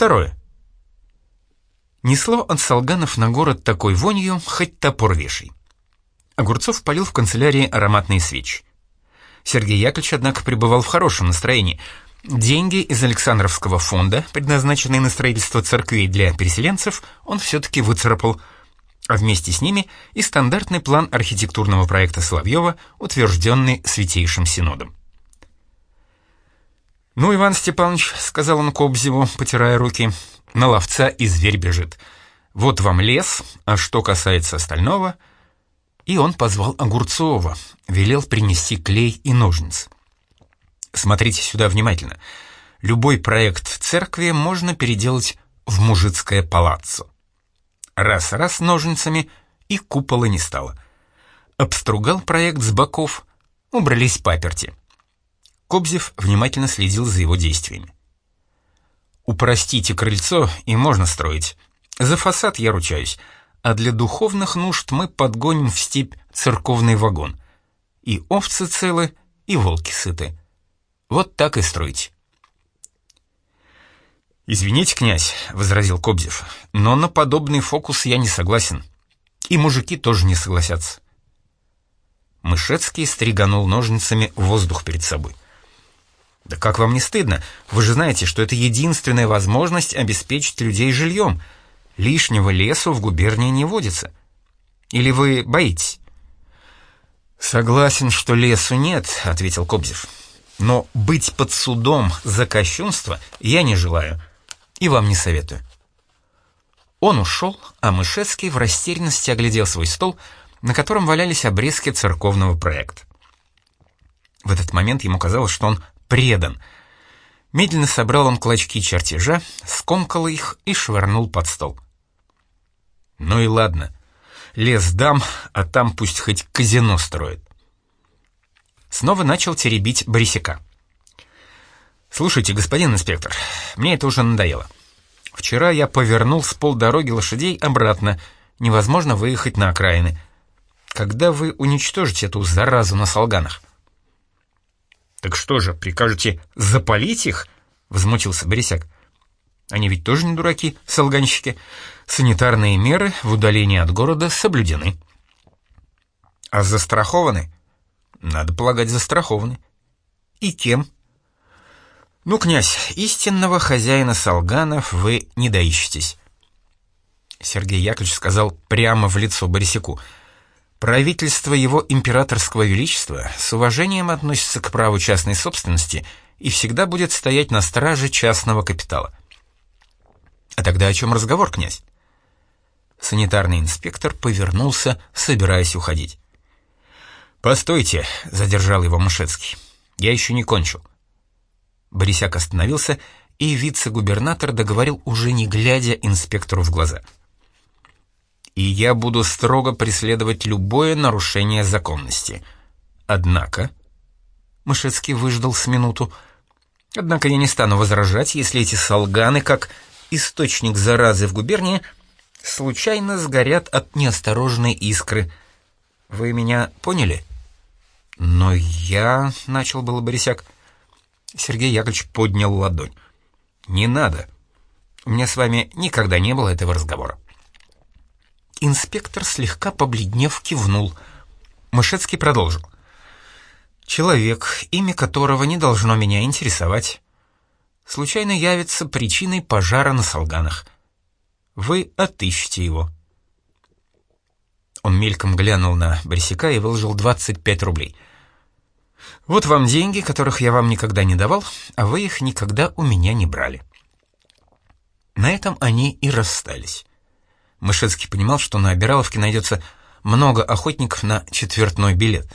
Второе. Несло от Солганов на город такой вонью, хоть топор вешай. Огурцов полил в канцелярии ароматные свечи. Сергей Яковлевич, однако, пребывал в хорошем настроении. Деньги из Александровского фонда, предназначенные на строительство церквей для переселенцев, он все-таки выцарапал, а вместе с ними и стандартный план архитектурного проекта Соловьева, утвержденный Святейшим Синодом. «Ну, Иван Степанович», — сказал он Кобзеву, потирая руки, — «на ловца и зверь бежит. Вот вам лес, а что касается остального...» И он позвал Огурцова, велел принести клей и ножницы. Смотрите сюда внимательно. Любой проект церкви можно переделать в мужицкое палаццо. Раз-раз ножницами, и купола не стало. Обстругал проект с боков, убрались паперти. Кобзев внимательно следил за его действиями. «Упростите крыльцо, и можно строить. За фасад я ручаюсь, а для духовных нужд мы подгоним в степь церковный вагон. И овцы целы, и волки сыты. Вот так и строить. «Извините, князь», — возразил Кобзев, — «но на подобный фокус я не согласен. И мужики тоже не согласятся». Мышецкий стриганул ножницами воздух перед собой. «Да как вам не стыдно? Вы же знаете, что это единственная возможность обеспечить людей жильем. Лишнего лесу в губернии не водится. Или вы боитесь?» «Согласен, что лесу нет», — ответил Кобзев. Но быть под судом за кощунство я не желаю и вам не советую. Он ушел, а Мышецкий в растерянности оглядел свой стол, на котором валялись обрезки церковного проекта. В этот момент ему казалось, что он предан. Медленно собрал он клочки чертежа, скомкал их и швырнул под стол. Ну и ладно. Лес дам, а там пусть хоть казино строит снова начал теребить Борисяка. «Слушайте, господин инспектор, мне это уже надоело. Вчера я повернул с полдороги лошадей обратно, невозможно выехать на окраины. Когда вы уничтожите эту заразу на солганах?» «Так что же, прикажете запалить их?» — возмутился Борисяк. «Они ведь тоже не дураки, солганщики. Санитарные меры в удалении от города соблюдены». «А застрахованы?» Надо полагать, застрахованы. И кем? Ну, князь, истинного хозяина Солганов вы не доищетесь. Сергей Яковлевич сказал прямо в лицо Борисяку. Правительство его императорского величества с уважением относится к праву частной собственности и всегда будет стоять на страже частного капитала. А тогда о чем разговор, князь? Санитарный инспектор повернулся, собираясь уходить. «Постойте», — задержал его Мышецкий. «Я еще не кончил». Борисяк остановился, и вице-губернатор договорил, уже не глядя инспектору в глаза. «И я буду строго преследовать любое нарушение законности. Однако...» Мышецкий выждал с минуту. «Однако я не стану возражать, если эти солганы, как источник заразы в губернии, случайно сгорят от неосторожной искры. Вы меня поняли?» «Но я...» — начал было Борисяк. Сергей Яковлевич поднял ладонь. «Не надо. У меня с вами никогда не было этого разговора». Инспектор, слегка побледнев, кивнул. Мышецкий продолжил. «Человек, имя которого не должно меня интересовать, случайно явится причиной пожара на Солганах. Вы отыщете его». Он мельком глянул на Борисяка и выложил 25 рублей — вот вам деньги, которых я вам никогда не давал, а вы их никогда у меня не брали. На этом они и расстались. Мышецкий понимал, что на Обираловке найдется много охотников на четвертной билет.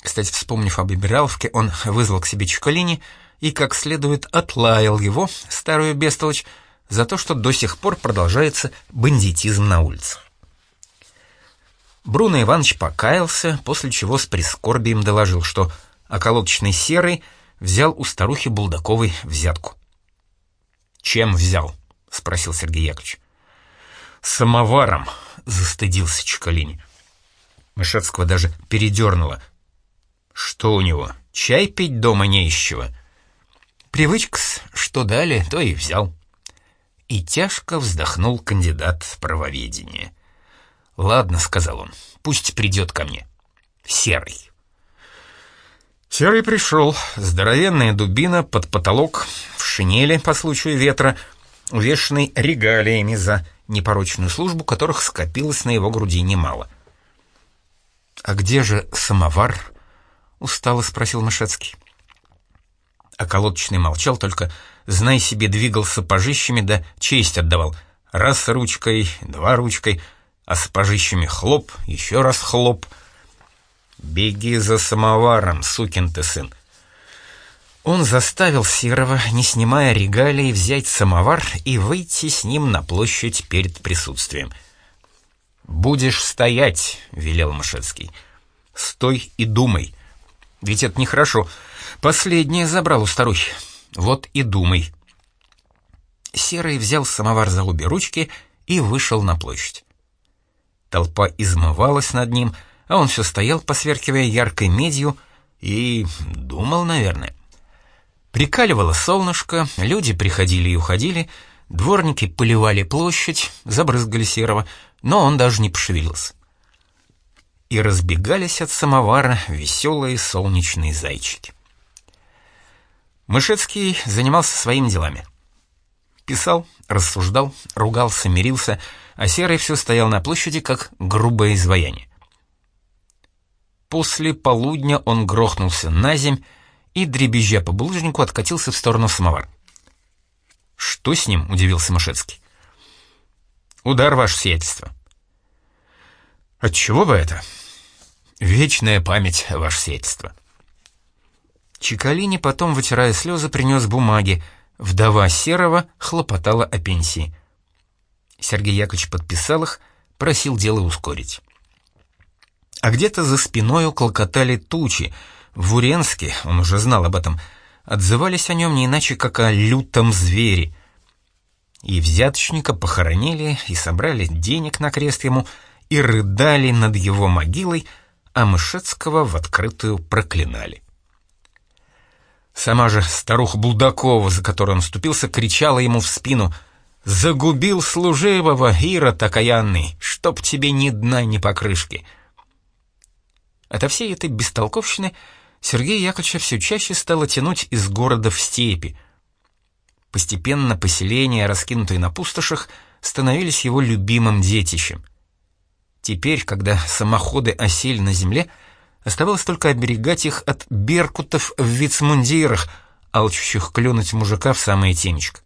Кстати, вспомнив об Обираловке, он вызвал к себе Чукалини и как следует отлаял его, старую бестолочь, за то, что до сих пор продолжается бандитизм на улицах. Бруно Иванович покаялся, после чего с прискорбием доложил, что околоточный серый взял у старухи Булдаковой взятку. «Чем взял?» — спросил Сергей Яковлевич. «Самоваром», — застыдился Чекалини. Мышецкого даже передернуло. «Что у него, чай пить дома не из чего?» «Привычка что дали, то и взял». И тяжко вздохнул кандидат в правоведение. «Ладно», — сказал он, — «пусть придет ко мне. Серый». Серый пришел, здоровенная дубина под потолок, в шинели по случаю ветра, увешанный регалиями за непорочную службу, которых скопилось на его груди немало. «А где же самовар?» — устало спросил Мышецкий. А колодочный молчал, только, знай себе, двигался пожищами, да честь отдавал. Раз ручкой, два ручкой, а с пожищами хлоп, еще раз хлоп. «Беги за самоваром, сукин ты сын!» Он заставил Серого, не снимая регалий, взять самовар и выйти с ним на площадь перед присутствием. «Будешь стоять», — велел Мышецкий. «Стой и думай. Ведь это нехорошо. Последнее забрал у старухи. Вот и думай». Серый взял самовар за обе ручки и вышел на площадь. Толпа измывалась над ним, а он все стоял, посверкивая яркой медью, и думал, наверное. Прикаливало солнышко, люди приходили и уходили, дворники поливали площадь, забрызгали серого, но он даже не пошевелился. И разбегались от самовара веселые солнечные зайчики. Мышецкий занимался своими делами. Писал, рассуждал, ругался, мирился, а Серый все стоял на площади, как грубое изваяние. После полудня он грохнулся на земь, и, дребезжа по булыжнику, откатился в сторону самовар. «Что с ним?» — удивился Мышецкий. «Удар, ваше сиятельство». «Отчего бы это?» «Вечная память, ваше сиятельство». Чекалини потом, вытирая слезы, принес бумаги. Вдова Серова хлопотала о пенсии. Сергей Яковлевич подписал их, просил дело ускорить. А где-то за спиною клокотали тучи — в Уренске, он уже знал об этом, отзывались о нем не иначе, как о лютом звере. И взяточника похоронили, и собрали денег на крест ему, и рыдали над его могилой, а Мышецкого в открытую проклинали. Сама же старуха Булдакова, за которую он вступился, кричала ему в спину «Загубил служивого, Ира окаянный, чтоб тебе ни дна, ни покрышки!» Ото всей этой бестолковщины Сергея Яковлевича все чаще стало тянуть из города в степи. Постепенно поселения, раскинутые на пустошах, становились его любимым детищем. Теперь, когда самоходы осели на земле, оставалось только оберегать их от беркутов в вицмундирах, алчущих клюнуть мужика в самое темечко.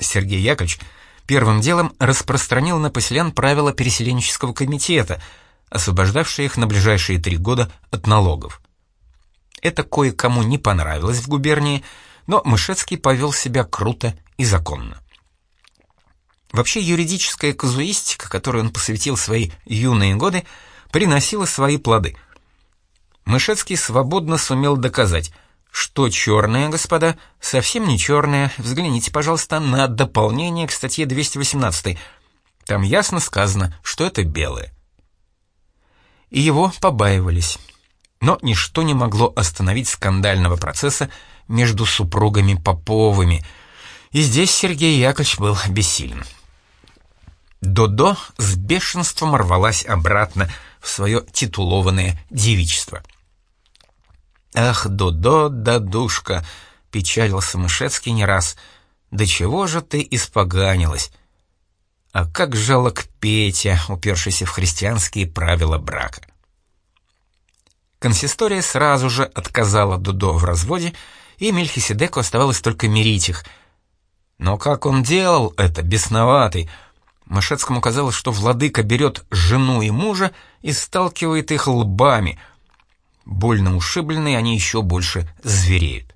Сергей Яковлевич первым делом распространил на поселян правила переселенческого комитета, освобождавшие их на ближайшие три года от налогов. Это кое-кому не понравилось в губернии, но Мышецкий повел себя круто и законно. Вообще юридическая казуистика, которой он посвятил свои юные годы, приносила свои плоды. Мышецкий свободно сумел доказать, что черное, господа, совсем не черное. Взгляните, пожалуйста, на дополнение к статье 218. Там ясно сказано, что это белое. И его побаивались. Но ничто не могло остановить скандального процесса между супругами Поповыми, и здесь Сергей Яковлевич был бессилен. Додо с бешенством рвалась обратно в свое титулованное девичество. «Ах, Додо, дадушка!» — печалился Мышецкий не раз. «Да чего же ты испоганилась?» А как жалок Петя, упершийся в христианские правила брака. Консистория сразу же отказала Дудо в разводе, и Мельхиседеку оставалось только мирить их. Но как он делал это, бесноватый? Машецкому казалось, что владыка берет жену и мужа и сталкивает их лбами. Больно ушибленные они еще больше звереют.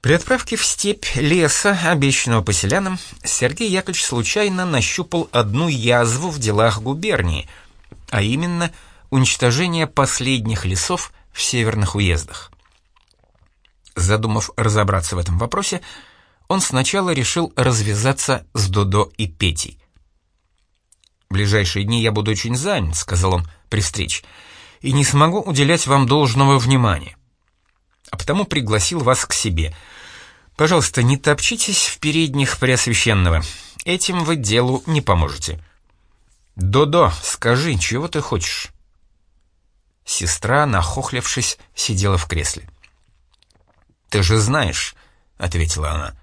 При отправке в степь леса, обещанного поселянам, Сергей Яковлевич случайно нащупал одну язву в делах губернии, а именно – уничтожение последних лесов в северных уездах. Задумав разобраться в этом вопросе, он сначала решил развязаться с Додо и Петей. «Ближайшие дни я буду очень занят», — сказал он при встрече, «и не смогу уделять вам должного внимания. А потому пригласил вас к себе. Пожалуйста, не топчитесь в передних Преосвященного. Этим вы делу не поможете. Додо, скажи, чего ты хочешь?» Сестра, нахохлившись, сидела в кресле. «Ты же знаешь», — ответила она.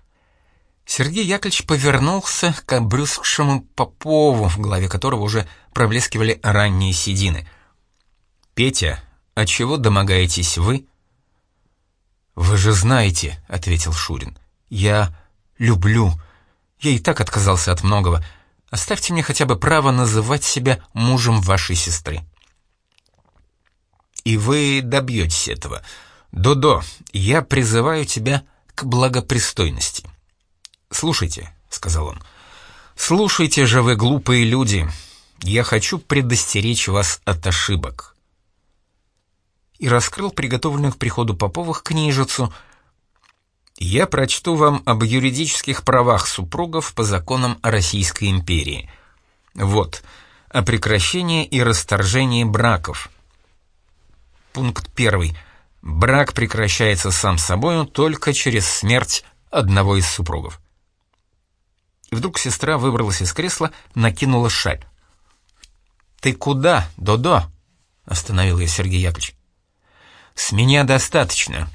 Сергей Яковлевич повернулся к обрюзгшему Попову, в голове которого уже проблескивали ранние седины. «Петя, а чего домогаетесь вы?» «Вы же знаете», — ответил Шурин. «Я люблю. Я и так отказался от многого. Оставьте мне хотя бы право называть себя мужем вашей сестры». «И вы добьетесь этого. Додо, я призываю тебя к благопристойности». «Слушайте», — сказал он, — «слушайте же вы, глупые люди. Я хочу предостеречь вас от ошибок» и раскрыл приготовленную к приходу Поповых книжицу. «Я прочту вам об юридических правах супругов по законам Российской империи. Вот, о прекращении и расторжении браков. Пункт первый. Брак прекращается сам собою только через смерть одного из супругов. И вдруг сестра выбралась из кресла, накинула шаль. «Ты куда, Додо?» — остановил ее Сергей Яковлевич. С меня достаточно.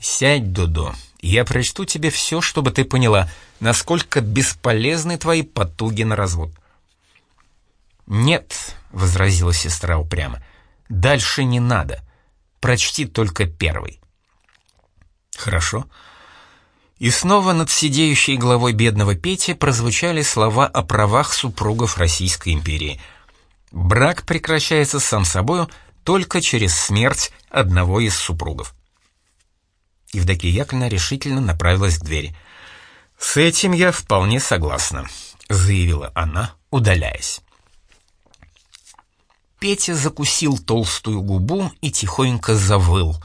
Сядь, Дудо, я прочту тебе все, чтобы ты поняла, насколько бесполезны твои потуги на развод. «Нет», — возразила сестра упрямо, — «дальше не надо. Прочти только первый». «Хорошо». И снова над сидеющей главой бедного Пети прозвучали слова о правах супругов Российской империи. «Брак прекращается сам собою», — только через смерть одного из супругов. Евдокия Яковлевна решительно направилась к двери. «С этим я вполне согласна», — заявила она, удаляясь. Петя закусил толстую губу и тихонько завыл.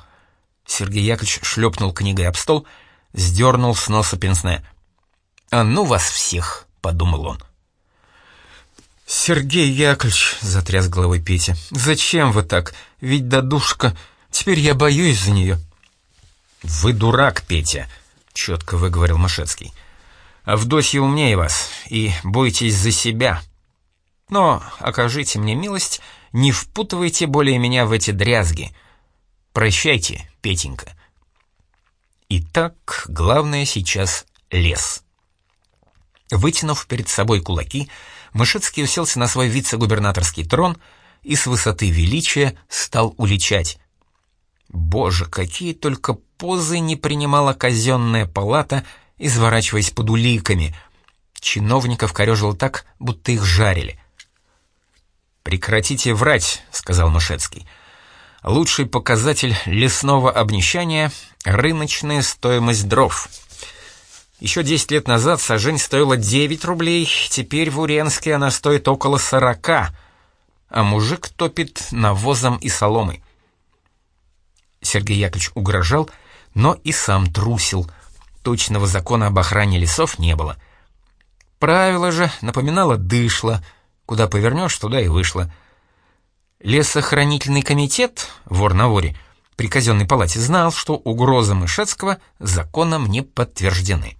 Сергей Яковлевич шлепнул книгой об стол, сдернул с носа пенсне. «А ну вас всех!» — подумал он. «Сергей Яковлевич», — затряс головой Петя, — «зачем вы так? Ведь дадушка... Теперь я боюсь за нее». «Вы дурак, Петя», — четко выговорил Машецкий. «Авдосья умнее вас, и бойтесь за себя. Но окажите мне милость, не впутывайте более меня в эти дрязги. Прощайте, Петенька». Итак, главное сейчас лес. Вытянув перед собой кулаки, — Мышицкий уселся на свой вице-губернаторский трон и с высоты величия стал уличать. Боже, какие только позы не принимала казенная палата, изворачиваясь под уликами. Чиновников корежило так, будто их жарили. «Прекратите врать», — сказал Мышецкий. «Лучший показатель лесного обнищания — рыночная стоимость дров». Еще 10 лет назад сажень стоила 9 рублей, теперь в Уренске она стоит около 40, а мужик топит навозом и соломой. Сергей Яковлевич угрожал, но и сам трусил. Точного закона об охране лесов не было. Правило же напоминало дышло, куда повернешь, туда и вышло. Лесохранительный комитет, вор на воре, при казенной палате знал, что угрозы Мышецкого законом не подтверждены.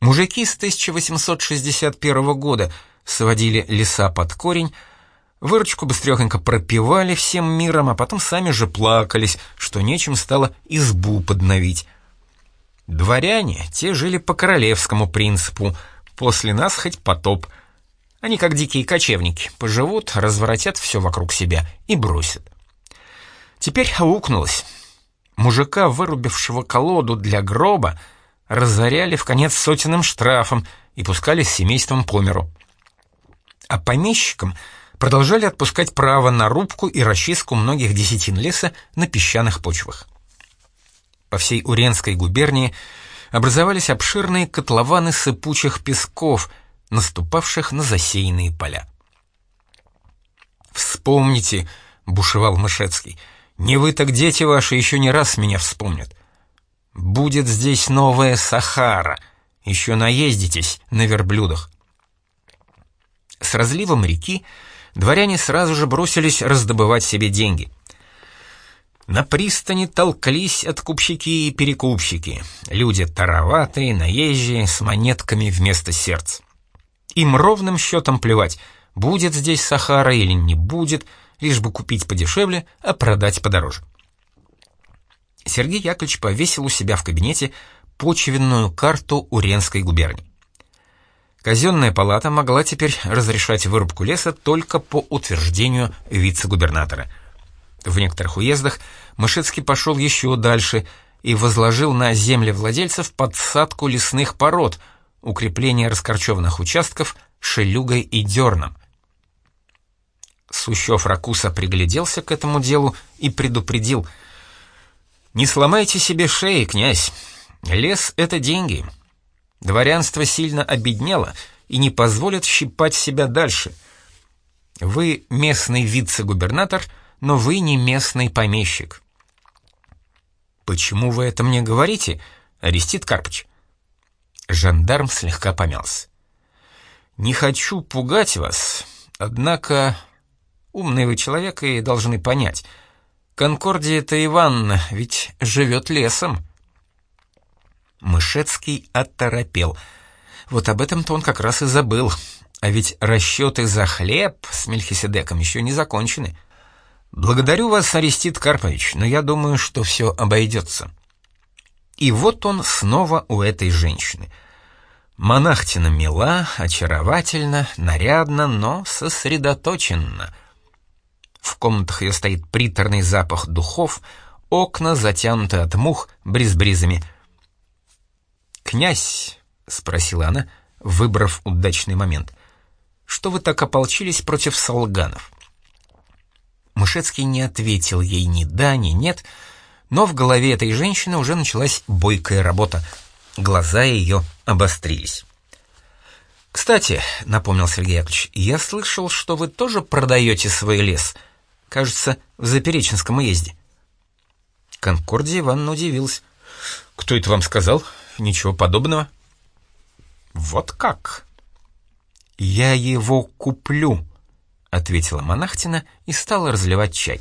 Мужики с 1861 года сводили леса под корень, выручку быстрехонько пропивали всем миром, а потом сами же плакались, что нечем стало избу подновить. Дворяне, те жили по королевскому принципу, после нас хоть потоп. Они как дикие кочевники, поживут, разворотят все вокруг себя и бросят. Теперь аукнулось. Мужика, вырубившего колоду для гроба, — разоряли в конец сотенным штрафом и пускали с семейством по миру. А помещикам продолжали отпускать право на рубку и расчистку многих десятин леса на песчаных почвах. По всей Уренской губернии образовались обширные котлованы сыпучих песков, наступавших на засеянные поля. «Вспомните», — бушевал Мышецкий, — «не вы так дети ваши еще не раз меня вспомнят. Будет здесь новая Сахара. Еще наездитесь на верблюдах. С разливом реки дворяне сразу же бросились раздобывать себе деньги. На пристани толклись откупщики и перекупщики, люди тароватые, наезжие, с монетками вместо сердца. Им ровным счетом плевать, будет здесь Сахара или не будет, лишь бы купить подешевле, а продать подороже. Сергей Яковлевич повесил у себя в кабинете почвенную карту Уренской губернии. Казенная палата могла теперь разрешать вырубку леса только по утверждению вице-губернатора. В некоторых уездах Мышецкий пошел еще дальше и возложил на землевладельцев подсадку лесных пород, укрепление раскорчеванных участков шелюгой и дерном. Сущев Ракуса пригляделся к этому делу и предупредил. «Не сломайте себе шеи, князь. Лес — это деньги. Дворянство сильно обеднело и не позволит щипать себя дальше. Вы местный вице-губернатор, но вы не местный помещик. «Почему вы это мне говорите, Арестит Карпыч?» Жандарм слегка помялся. «Не хочу пугать вас, однако умный вы человек и должны понять. Конкордия-то Ивановна ведь живет лесом». Мышецкий оторопел. Вот об этом-то он как раз и забыл. А ведь расчеты за хлеб с Мельхиседеком еще не закончены. «Благодарю вас, Арестит Карпович, но я думаю, что все обойдется». И вот он снова у этой женщины. Монахтина мила, очаровательна, нарядна, но сосредоточенна. В комнатах ее стоит приторный запах духов, окна затянуты от мух бризбризами — «Князь», — спросила она, выбрав удачный момент, — «что вы так ополчились против солганов?» Мышецкий не ответил ей ни да, ни нет, но в голове этой женщины уже началась бойкая работа. Глаза ее обострились. «Кстати», — напомнил Сергей Яковлевич, — «я слышал, что вы тоже продаете свой лес. Кажется, в Запереченском уезде». Конкордия Ивановна удивилась. «Кто это вам сказал? Ничего подобного». «Вот как?» «Я его куплю», — ответила монахтина и стала разливать чай.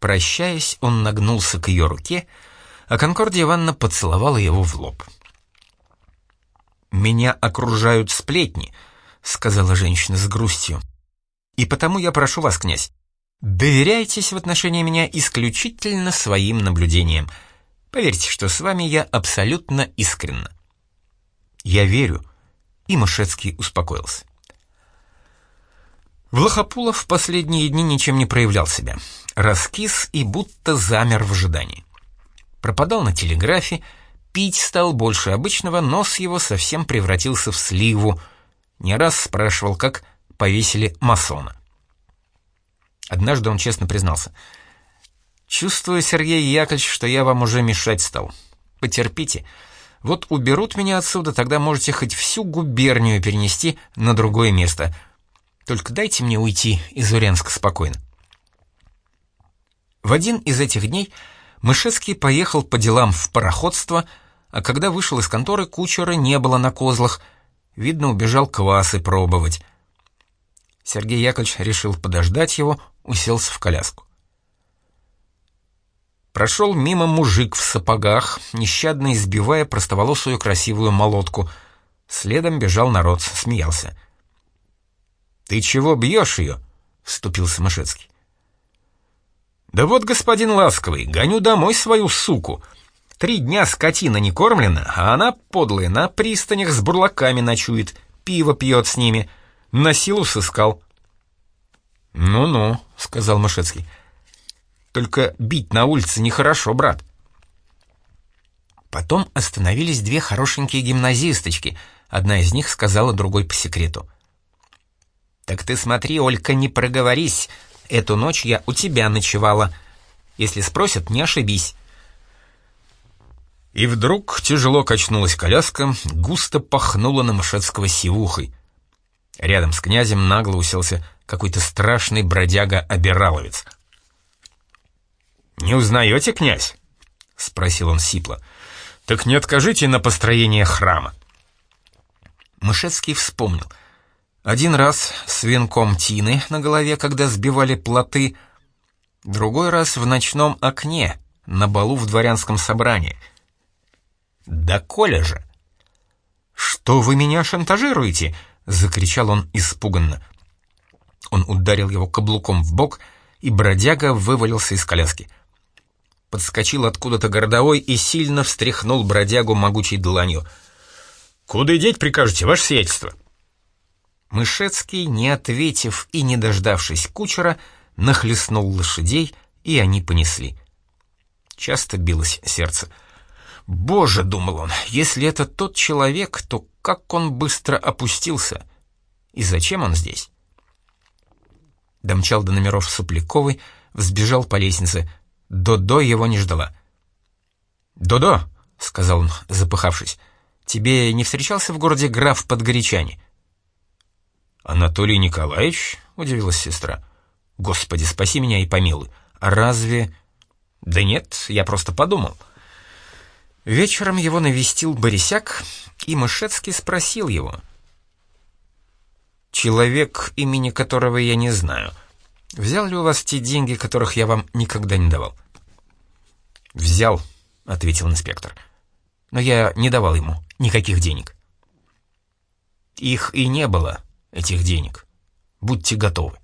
Прощаясь, он нагнулся к ее руке, а Конкордия Ивановна поцеловала его в лоб. «Меня окружают сплетни», — сказала женщина с грустью. «И потому я прошу вас, князь, доверяйтесь в отношении меня исключительно своим наблюдениям. Поверьте, что с вами я абсолютно искренна. Я верю, и Мышецкий успокоился. Влахопулов в последние дни ничем не проявлял себя. Раскис и будто замер в ожидании. Пропадал на телеграфе, пить стал больше обычного, нос его совсем превратился в сливу. Не раз спрашивал, как повесили масона. Однажды он честно признался — «Чувствую, Сергей Яковлевич, что я вам уже мешать стал. Потерпите. Вот уберут меня отсюда, тогда можете хоть всю губернию перенести на другое место. Только дайте мне уйти из Уренска спокойно». В один из этих дней Мышецкий поехал по делам в пароходство, а когда вышел из конторы, кучера не было на козлах. Видно, убежал квасы пробовать. Сергей Яковлевич решил подождать его, уселся в коляску. Прошел мимо мужик в сапогах, нещадно избивая простоволосую красивую молотку. Следом бежал народ, смеялся. «Ты чего бьешь ее?» — вступился Мышецкий. «Да вот, господин ласковый, гоню домой свою суку. Три дня скотина не кормлена, а она, подлая, на пристанях с бурлаками ночует, пиво пьет с ними. На силу сыскал». «Ну-ну», — сказал Мышецкий, — только бить на улице нехорошо, брат. Потом остановились две хорошенькие гимназисточки. Одна из них сказала другой по секрету. «Так ты смотри, Олька, не проговорись. Эту ночь я у тебя ночевала. Если спросят, не ошибись». И вдруг тяжело качнулась коляска, густо пахнула на Мышецкого сивухой. Рядом с князем нагло уселся какой-то страшный бродяга-обираловец — «Не узнаете, князь?» — спросил он сипло. «Так не откажите на построение храма». Мышецкий вспомнил. Один раз с венком тины на голове, когда сбивали плоты, Другой раз в ночном окне, на балу в дворянском собрании. Да Коля же! «Что вы меня шантажируете?» — закричал он испуганно. Он ударил его каблуком в бок, и бродяга вывалился из коляски. Подскочил откуда-то городовой и сильно встряхнул бродягу могучей дланью. «Куда деть прикажете, ваше сиятельство?» Мышецкий, не ответив и не дождавшись кучера, нахлестнул лошадей, и они понесли. Часто билось сердце. «Боже!» — думал он, — «если это тот человек, то как он быстро опустился? И зачем он здесь?» Домчал до номеров Супляковой, взбежал по лестнице. Додо его не ждала. «Додо!» — сказал он, запыхавшись. «Тебе не встречался в городе граф Подгорячане?» «Анатолий Николаевич?» — удивилась сестра. «Господи, спаси меня и помилуй. А разве...» «Да нет, я просто подумал». Вечером его навестил Борисяк, и Мышецкий спросил его. «Человек, имени которого я не знаю, взял ли у вас те деньги, которых я вам никогда не давал?» «Взял», — ответил инспектор. «Но я не давал ему никаких денег». «Их и не было», этих денег. Будьте готовы.